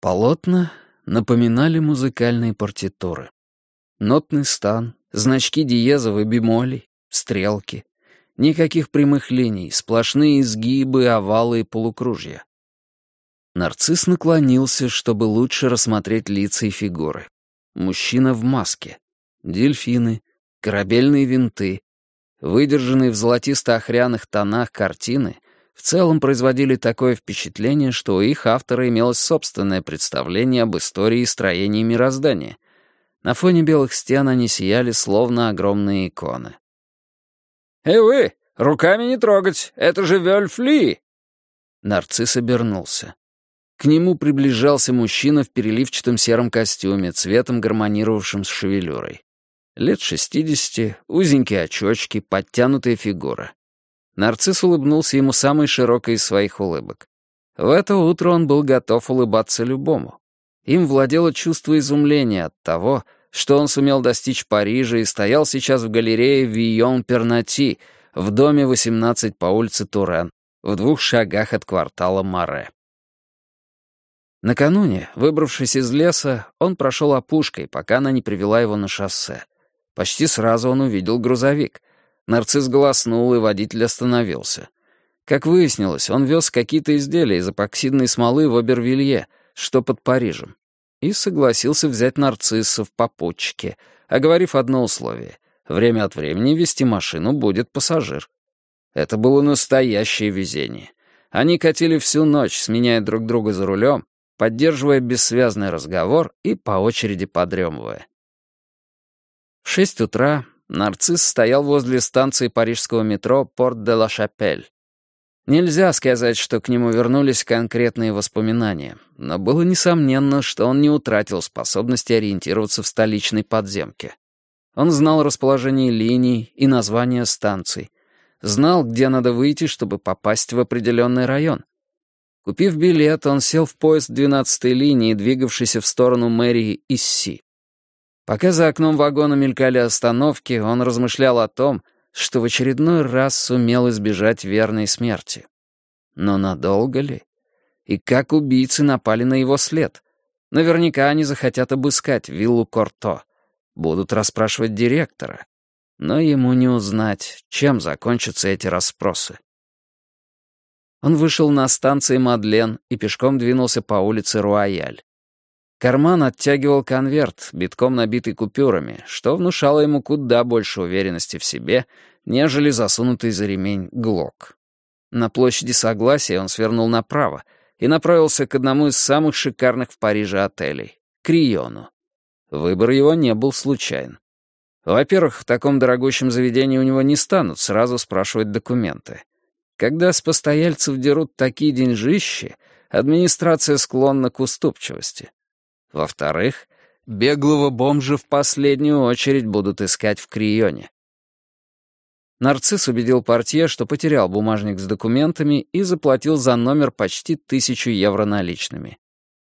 Полотна напоминали музыкальные партитуры. Нотный стан, значки диезов и бемолей, стрелки. Никаких прямых линий, сплошные изгибы, овалы и полукружья. Нарцисс наклонился, чтобы лучше рассмотреть лица и фигуры. Мужчина в маске. Дельфины, корабельные винты. Выдержанные в золотисто-охряных тонах картины — в целом производили такое впечатление, что у их автора имелось собственное представление об истории и строении мироздания. На фоне белых стен они сияли, словно огромные иконы. «Эй вы, руками не трогать, это же Вельфли!» Нарцисс обернулся. К нему приближался мужчина в переливчатом сером костюме, цветом гармонировавшим с шевелюрой. Лет шестидесяти, узенькие очочки, подтянутая фигура. Нарцисс улыбнулся ему самой широкой из своих улыбок. В это утро он был готов улыбаться любому. Им владело чувство изумления от того, что он сумел достичь Парижа и стоял сейчас в галерее Вийон-Пернати, в доме 18 по улице Турен, в двух шагах от квартала Маре. Накануне, выбравшись из леса, он прошел опушкой, пока она не привела его на шоссе. Почти сразу он увидел грузовик. Нарцисс голоснул, и водитель остановился. Как выяснилось, он вез какие-то изделия из эпоксидной смолы в Обервилье, что под Парижем, и согласился взять нарцисса в попутчике, оговорив одно условие — время от времени вести машину будет пассажир. Это было настоящее везение. Они катили всю ночь, сменяя друг друга за рулем, поддерживая бессвязный разговор и по очереди подремывая. В шесть утра Нарцисс стоял возле станции парижского метро Порт-де-ла-Шапель. Нельзя сказать, что к нему вернулись конкретные воспоминания, но было несомненно, что он не утратил способности ориентироваться в столичной подземке. Он знал расположение линий и названия станций, знал, где надо выйти, чтобы попасть в определенный район. Купив билет, он сел в поезд 12-й линии, двигавшийся в сторону мэрии Исси. Пока за окном вагона мелькали остановки, он размышлял о том, что в очередной раз сумел избежать верной смерти. Но надолго ли? И как убийцы напали на его след? Наверняка они захотят обыскать виллу Корто. Будут расспрашивать директора. Но ему не узнать, чем закончатся эти расспросы. Он вышел на станции Мадлен и пешком двинулся по улице Руаяль. Карман оттягивал конверт, битком набитый купюрами, что внушало ему куда больше уверенности в себе, нежели засунутый за ремень глок. На площади Согласия он свернул направо и направился к одному из самых шикарных в Париже отелей — Криону. Выбор его не был случайен. Во-первых, в таком дорогущем заведении у него не станут сразу спрашивать документы. Когда с постояльцев дерут такие деньжищи, администрация склонна к уступчивости. Во-вторых, беглого бомжа в последнюю очередь будут искать в Крионе. Нарцисс убедил портье, что потерял бумажник с документами и заплатил за номер почти тысячу евро наличными.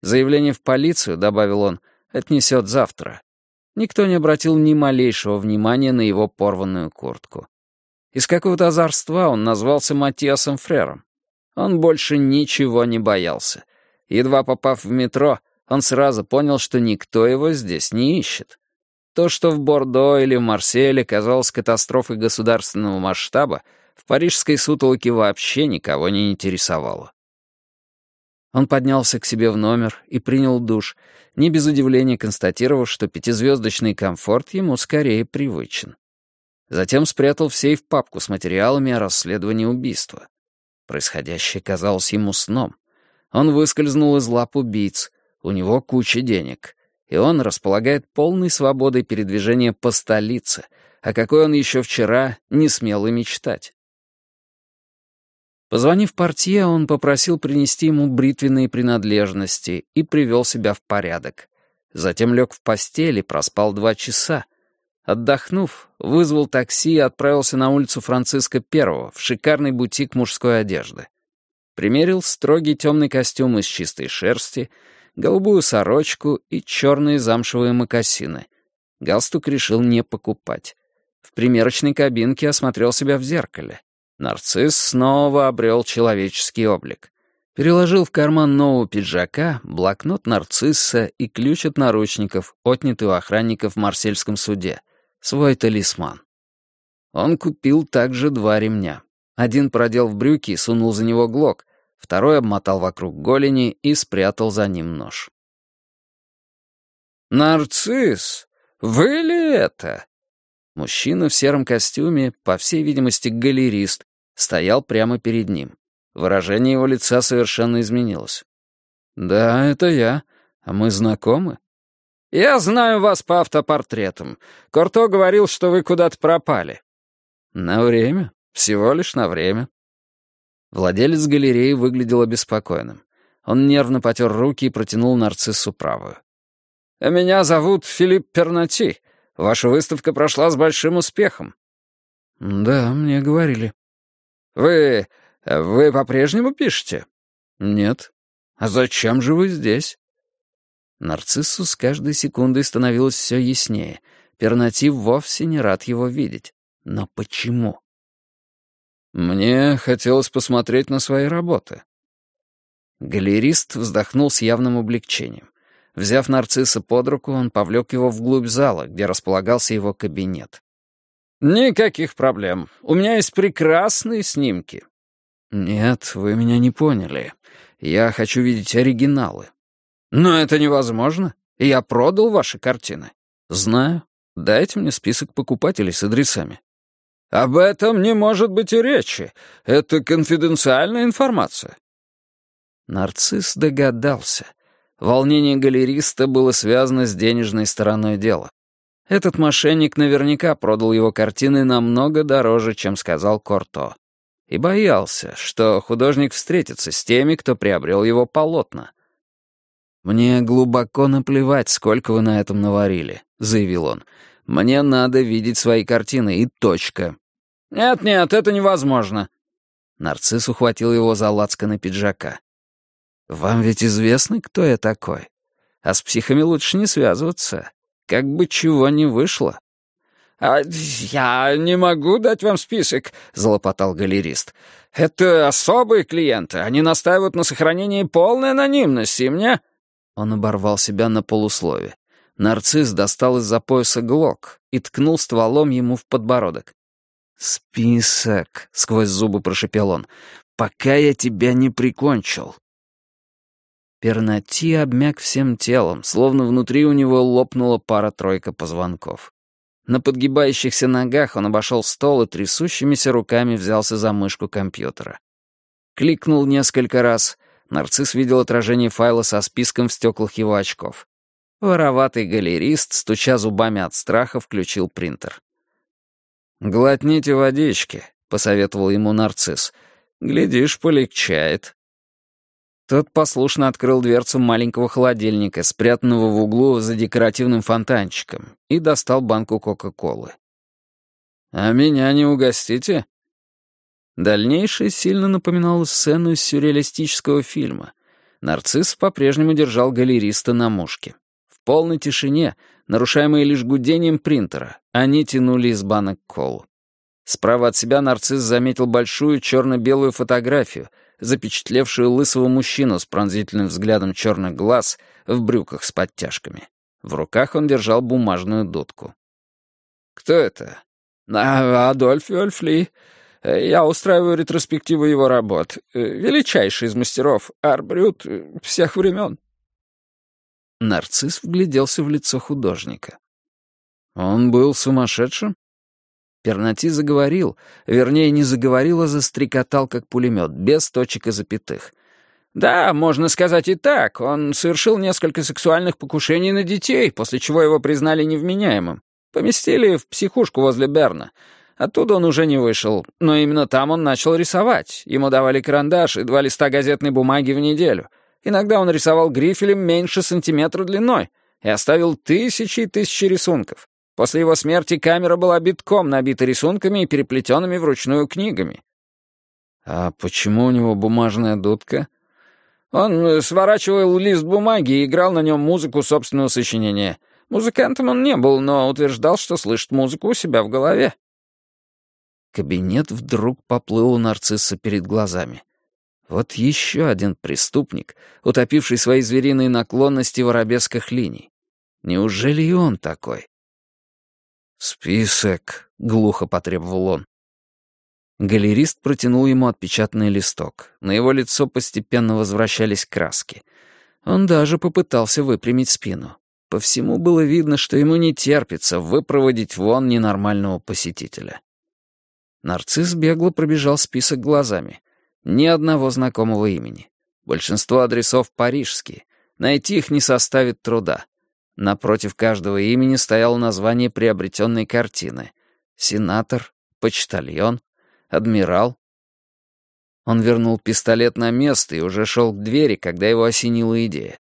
Заявление в полицию, добавил он, отнесет завтра. Никто не обратил ни малейшего внимания на его порванную куртку. Из какого-то озорства он назвался Матиасом Фрером. Он больше ничего не боялся. Едва попав в метро, он сразу понял, что никто его здесь не ищет. То, что в Бордо или в Марселе казалось катастрофой государственного масштаба, в парижской сутолоке вообще никого не интересовало. Он поднялся к себе в номер и принял душ, не без удивления констатировав, что пятизвездочный комфорт ему скорее привычен. Затем спрятал в сейф папку с материалами о расследовании убийства. Происходящее казалось ему сном. Он выскользнул из лап убийц, у него куча денег, и он располагает полной свободой передвижения по столице, о какой он еще вчера не смел и мечтать. Позвонив портье, он попросил принести ему бритвенные принадлежности и привел себя в порядок. Затем лег в постель и проспал два часа. Отдохнув, вызвал такси и отправился на улицу Франциска I в шикарный бутик мужской одежды. Примерил строгий темный костюм из чистой шерсти — голубую сорочку и черные замшевые мокасины. Галстук решил не покупать. В примерочной кабинке осмотрел себя в зеркале. Нарцисс снова обрел человеческий облик. Переложил в карман нового пиджака блокнот нарцисса и ключ от наручников, отнятый у охранников в Марсельском суде. Свой талисман. Он купил также два ремня. Один продел в брюки и сунул за него глок, второй обмотал вокруг голени и спрятал за ним нож. «Нарцисс, вы ли это?» Мужчина в сером костюме, по всей видимости, галерист, стоял прямо перед ним. Выражение его лица совершенно изменилось. «Да, это я. А мы знакомы?» «Я знаю вас по автопортретам. Корто говорил, что вы куда-то пропали». «На время. Всего лишь на время». Владелец галереи выглядел обеспокоенным. Он нервно потер руки и протянул нарциссу правую. «Меня зовут Филипп Пернати. Ваша выставка прошла с большим успехом». «Да, мне говорили». «Вы «Вы по-прежнему пишете?» «Нет». «А зачем же вы здесь?» Нарциссу с каждой секундой становилось все яснее. Пернатив вовсе не рад его видеть. Но почему? «Мне хотелось посмотреть на свои работы». Галерист вздохнул с явным облегчением. Взяв нарцисса под руку, он повлек его вглубь зала, где располагался его кабинет. «Никаких проблем. У меня есть прекрасные снимки. «Нет, вы меня не поняли. Я хочу видеть оригиналы». «Но это невозможно. Я продал ваши картины». «Знаю. Дайте мне список покупателей с адресами». «Об этом не может быть и речи. Это конфиденциальная информация». Нарцисс догадался. Волнение галериста было связано с денежной стороной дела. Этот мошенник наверняка продал его картины намного дороже, чем сказал Корто и боялся, что художник встретится с теми, кто приобрел его полотна. «Мне глубоко наплевать, сколько вы на этом наварили», — заявил он. «Мне надо видеть свои картины, и точка». «Нет-нет, это невозможно». Нарцисс ухватил его за лацканы пиджака. «Вам ведь известно, кто я такой? А с психами лучше не связываться. Как бы чего ни вышло». «А я не могу дать вам список», — залопотал галерист. «Это особые клиенты. Они настаивают на сохранении полной анонимности, и мне...» Он оборвал себя на полуслове. Нарцисс достал из-за пояса глок и ткнул стволом ему в подбородок. «Список», — сквозь зубы прошепел он, — «пока я тебя не прикончил». Пернати обмяк всем телом, словно внутри у него лопнула пара-тройка позвонков. На подгибающихся ногах он обошел стол и трясущимися руками взялся за мышку компьютера. Кликнул несколько раз. Нарцисс видел отражение файла со списком в стеклах его очков. Вороватый галерист, стуча зубами от страха, включил принтер. «Глотните водички», — посоветовал ему нарцисс. «Глядишь, полегчает». Тот послушно открыл дверцу маленького холодильника, спрятанного в углу за декоративным фонтанчиком, и достал банку Кока-Колы. «А меня не угостите?» Дальнейшее сильно напоминало сцену из сюрреалистического фильма. Нарцисс по-прежнему держал галериста на мушке. Полной тишине, нарушаемой лишь гудением принтера, они тянули из банок колу. Справа от себя нарцисс заметил большую черно-белую фотографию — запечатлевшую лысого мужчину с пронзительным взглядом черных глаз в брюках с подтяжками. В руках он держал бумажную дудку. «Кто это?» а, «Адольф Вольфли. Я устраиваю ретроспективу его работ. Величайший из мастеров, арбрют всех времен». Нарцисс вгляделся в лицо художника. «Он был сумасшедшим?» Пернати заговорил, вернее, не заговорил, а застрекотал, как пулемет, без точек и запятых. «Да, можно сказать и так. Он совершил несколько сексуальных покушений на детей, после чего его признали невменяемым. Поместили в психушку возле Берна. Оттуда он уже не вышел, но именно там он начал рисовать. Ему давали карандаш и два листа газетной бумаги в неделю. Иногда он рисовал грифелем меньше сантиметра длиной и оставил тысячи и тысячи рисунков. После его смерти камера была битком набита рисунками и переплетенными вручную книгами. А почему у него бумажная дудка? Он сворачивал лист бумаги и играл на нем музыку собственного сочинения. Музыкантом он не был, но утверждал, что слышит музыку у себя в голове. Кабинет вдруг поплыл у нарцисса перед глазами. Вот еще один преступник, утопивший свои звериные наклонности в арабесках линий. Неужели и он такой? «Список», — глухо потребовал он. Галерист протянул ему отпечатанный листок. На его лицо постепенно возвращались краски. Он даже попытался выпрямить спину. По всему было видно, что ему не терпится выпроводить вон ненормального посетителя. Нарцисс бегло пробежал список глазами. Ни одного знакомого имени. Большинство адресов парижские. Найти их не составит труда. Напротив каждого имени стояло название приобретенной картины. Сенатор, почтальон, адмирал. Он вернул пистолет на место и уже шел к двери, когда его осенила идея.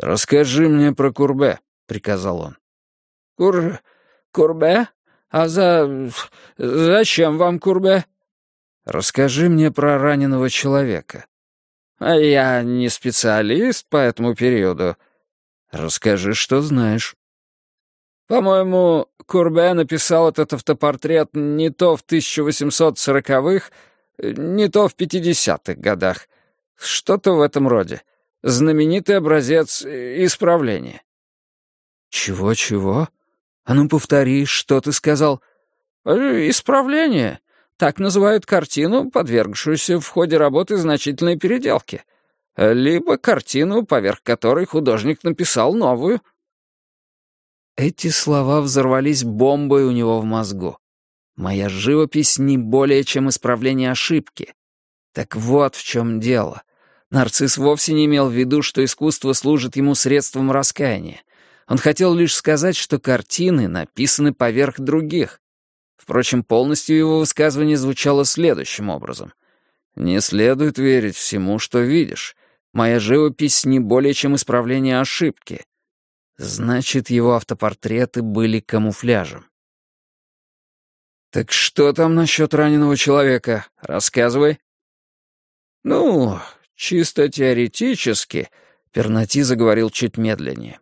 «Расскажи мне про Курбе», — приказал он. «Кур... Курбе? А за... зачем вам Курбе?» «Расскажи мне про раненого человека». «А я не специалист по этому периоду». «Расскажи, что знаешь». «По-моему, Курбе написал этот автопортрет не то в 1840-х, не то в 50-х годах. Что-то в этом роде. Знаменитый образец исправления». «Чего-чего? А ну повтори, что ты сказал?» «Э, «Исправление. Так называют картину, подвергшуюся в ходе работы значительной переделки. Либо картину, поверх которой художник написал новую». Эти слова взорвались бомбой у него в мозгу. Моя живопись не более чем исправление ошибки. Так вот в чем дело. Нарцисс вовсе не имел в виду, что искусство служит ему средством раскаяния. Он хотел лишь сказать, что картины написаны поверх других. Впрочем, полностью его высказывание звучало следующим образом. «Не следует верить всему, что видишь. Моя живопись не более чем исправление ошибки. Значит, его автопортреты были камуфляжем. «Так что там насчет раненого человека? Рассказывай». «Ну, чисто теоретически», — Пернати заговорил чуть медленнее.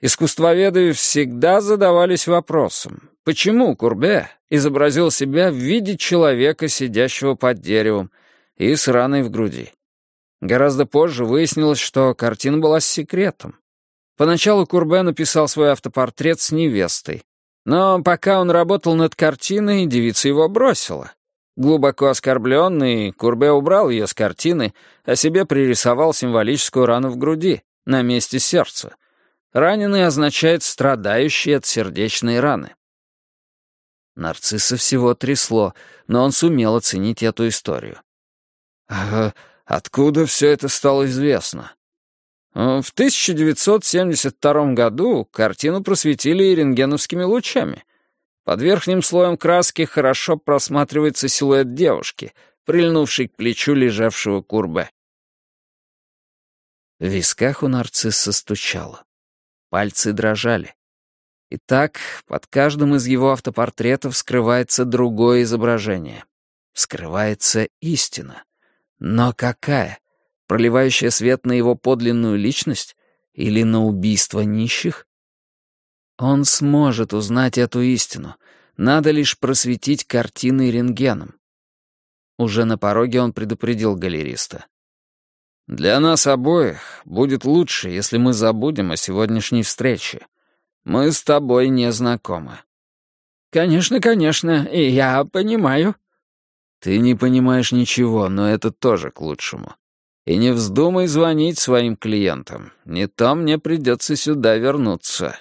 Искусствоведы всегда задавались вопросом, почему Курбе изобразил себя в виде человека, сидящего под деревом, и с раной в груди. Гораздо позже выяснилось, что картина была с секретом. Поначалу Курбе написал свой автопортрет с невестой. Но пока он работал над картиной, девица его бросила. Глубоко оскорбленный, Курбе убрал ее с картины, а себе пририсовал символическую рану в груди, на месте сердца. Раненый означает страдающий от сердечной раны. Нарцисса всего трясло, но он сумел оценить эту историю. «А откуда все это стало известно?» Э, в 1972 году картину просветили рентгеновскими лучами. Под верхним слоем краски хорошо просматривается силуэт девушки, прильнувшей к плечу лежавшего курбе. В висках у нарцисса стучало. Пальцы дрожали. Итак, под каждым из его автопортретов скрывается другое изображение. Скрывается истина. Но какая? проливающая свет на его подлинную личность или на убийство нищих? Он сможет узнать эту истину. Надо лишь просветить картины рентгеном. Уже на пороге он предупредил галериста. «Для нас обоих будет лучше, если мы забудем о сегодняшней встрече. Мы с тобой не знакомы». «Конечно, конечно, и я понимаю». «Ты не понимаешь ничего, но это тоже к лучшему. И не вздумай звонить своим клиентам. Не то мне придется сюда вернуться.